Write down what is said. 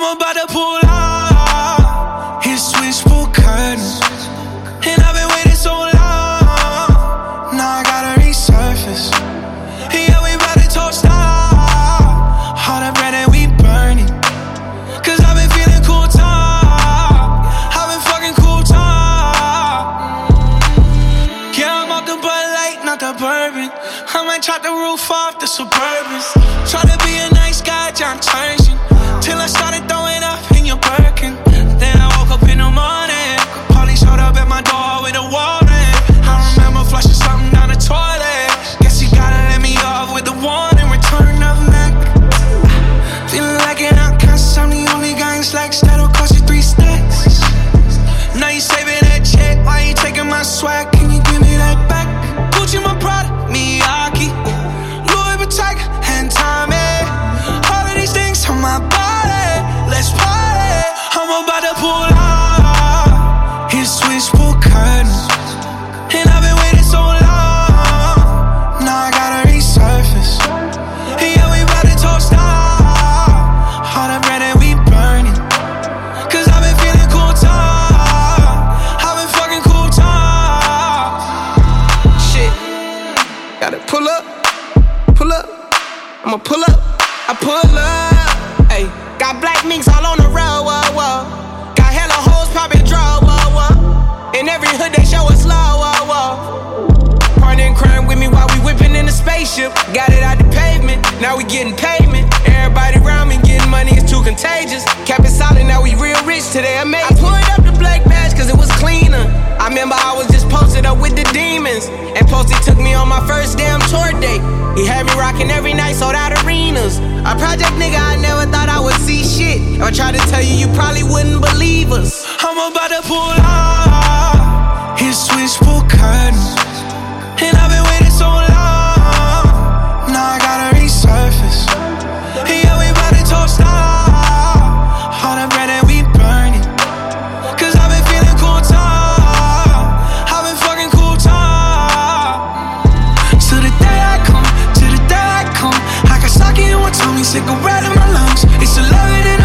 about to pull out. His switchboard curtains. And I've been waiting so long. Now I gotta resurface. Yeah, we about to toast out. All the bread and we burning. Cause I've been feeling cool top. I've been fucking cool top. Yeah, I'm off the Bud Light, not the bourbon. I might chop the roof off the Suburbans. Try to Curtains. And I've been waiting so long. Now I gotta resurface. Yeah, we about to toast. All the bread and we burning. Cause I've been feeling cool top. I've been fucking cool top. Shit. Gotta pull up, pull up. I'ma pull up, I pull up. Hey, got black minks Got it out the pavement, now we getting payment. Everybody around me getting money is too contagious. Kept it solid, now we real rich today, I amazing. I pulled up the black badge cause it was cleaner. I remember I was just posted up with the demons. And Posty took me on my first damn tour date. He had me rocking every night, sold out arenas. A project nigga, I never thought I would see shit. If I tried to tell you, you probably wouldn't believe us. I'm about to pull out. It's a loving